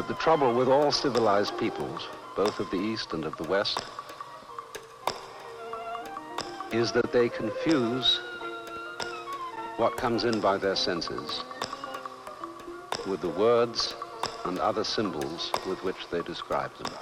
But the trouble with all civilized peoples, both of the East and of the West, is that they confuse what comes in by their senses with the words and other symbols with which they describe them.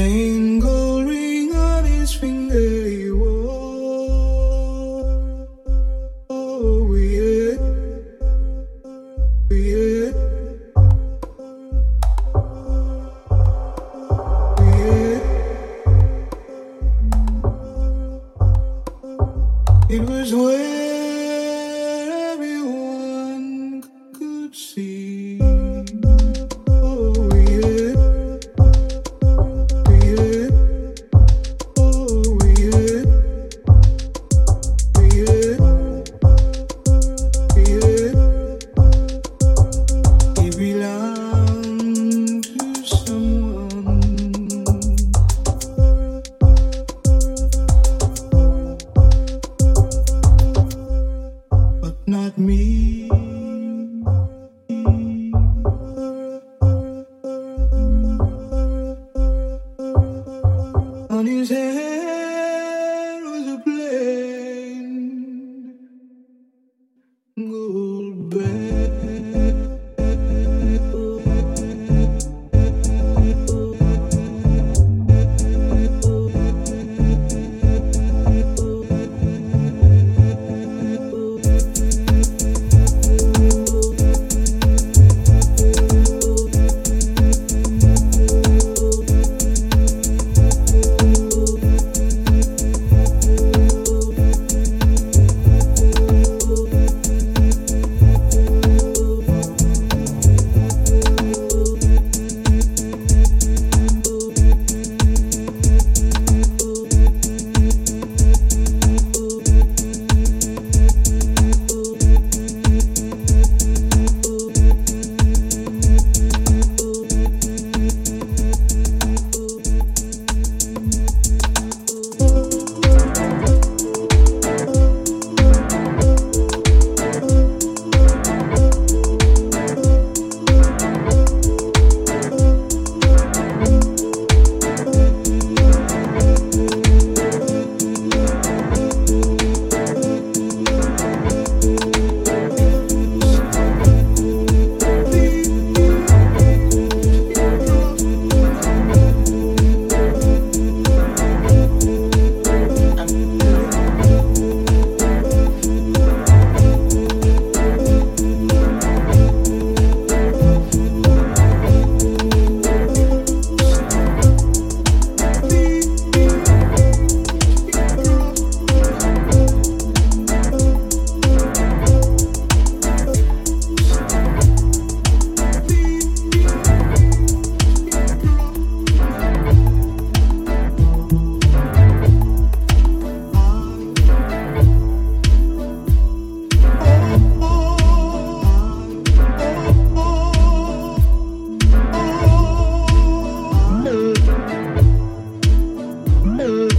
Oh, Ooh.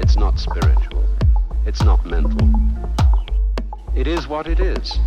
It's not spiritual, it's not mental. It is what it is.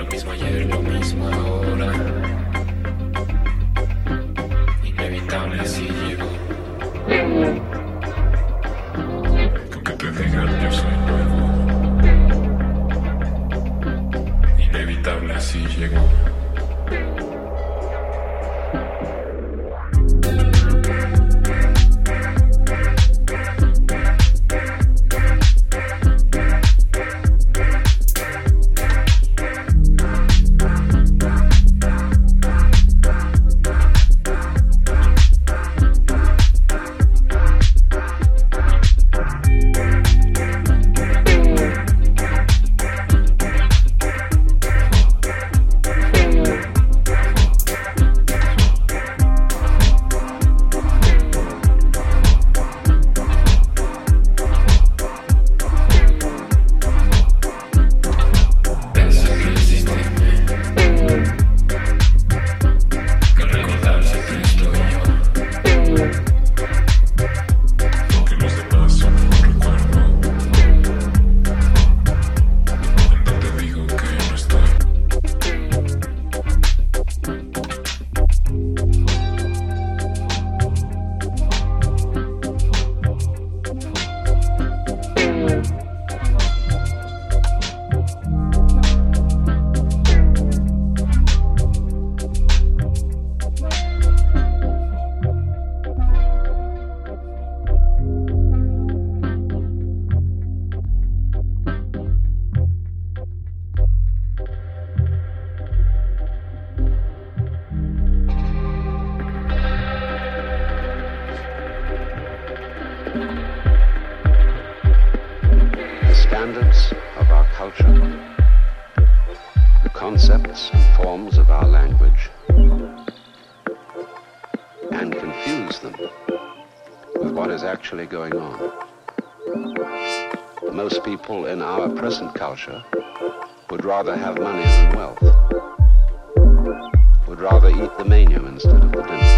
Lo mismo ayer, lo mismo ahora. Actually going on. Most people in our present culture would rather have money than wealth, would rather eat the menu instead of the dinner.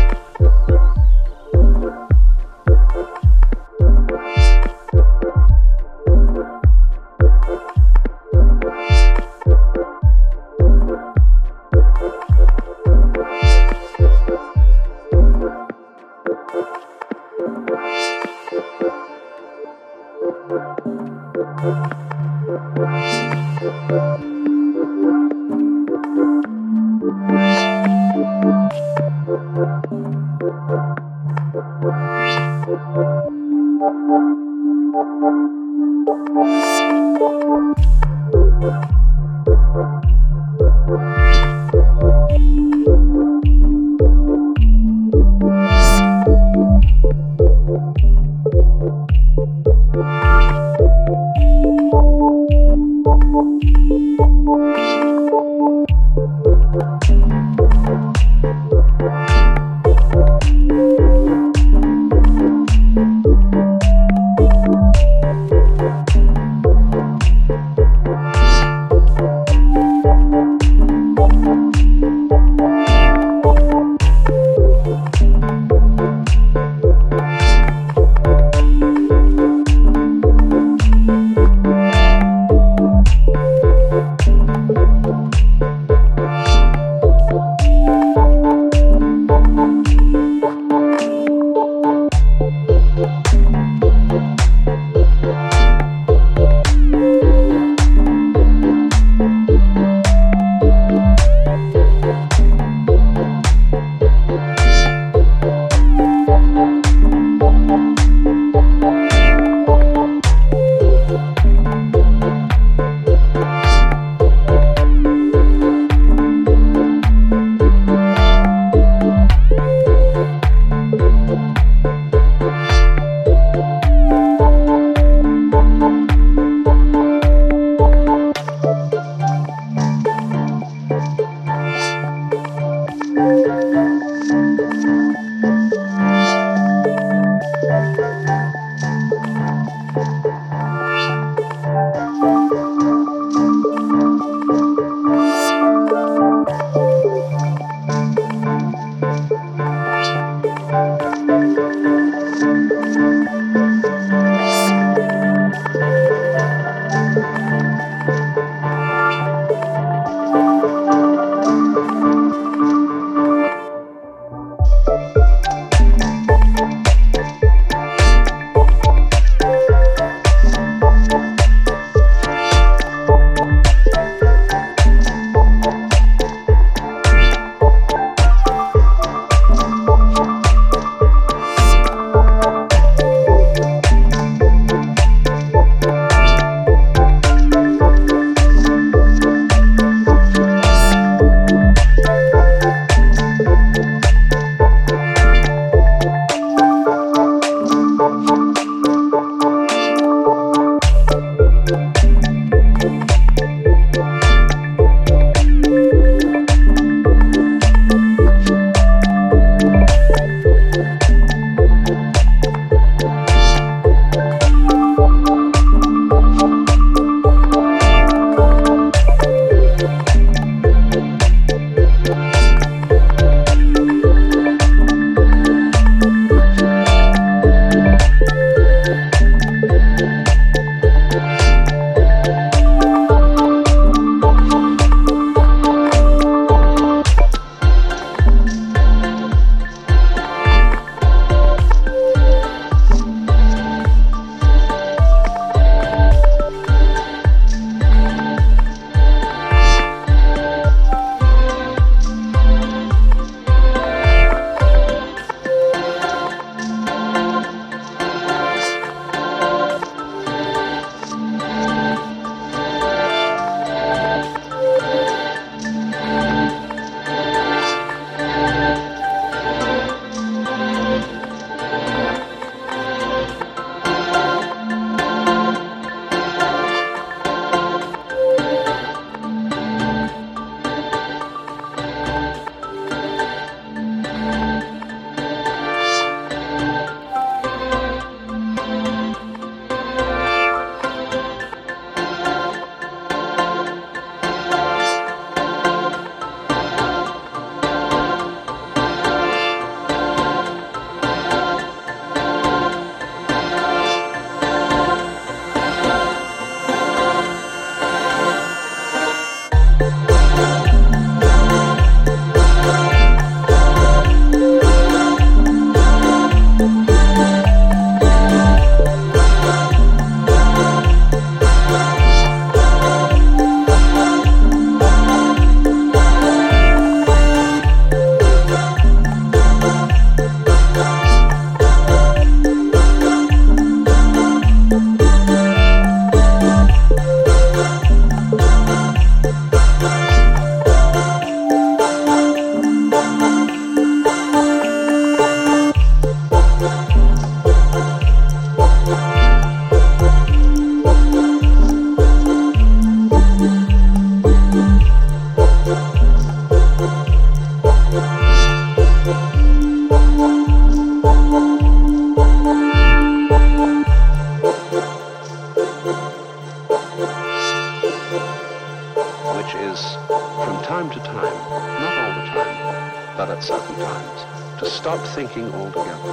Certain times, to stop thinking altogether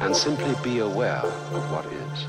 and simply be aware of what is.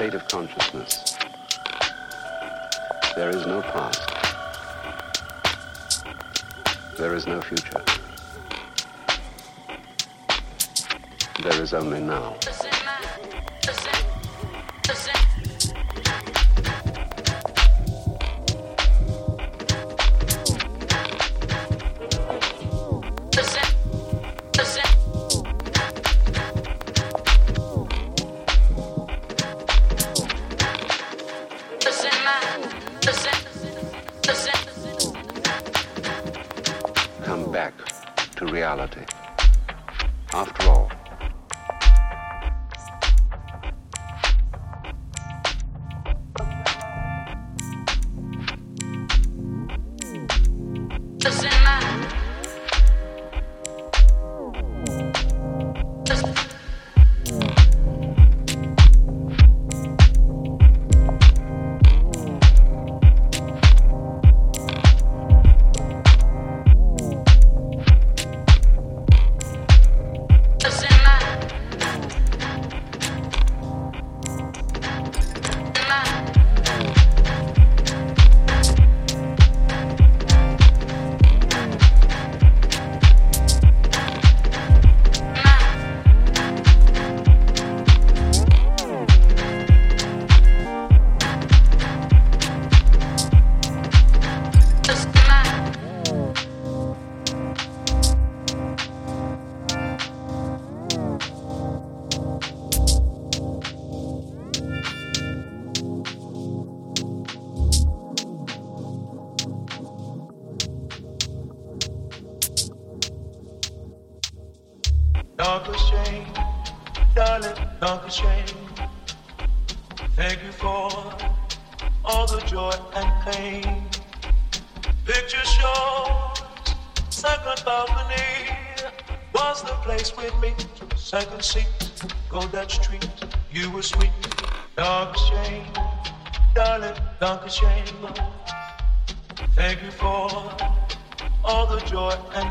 state of consciousness. There is no past. There is no future. There is only now. Thank you for all the joy and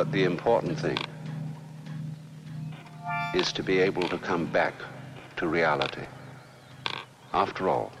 But the important thing is to be able to come back to reality. After all,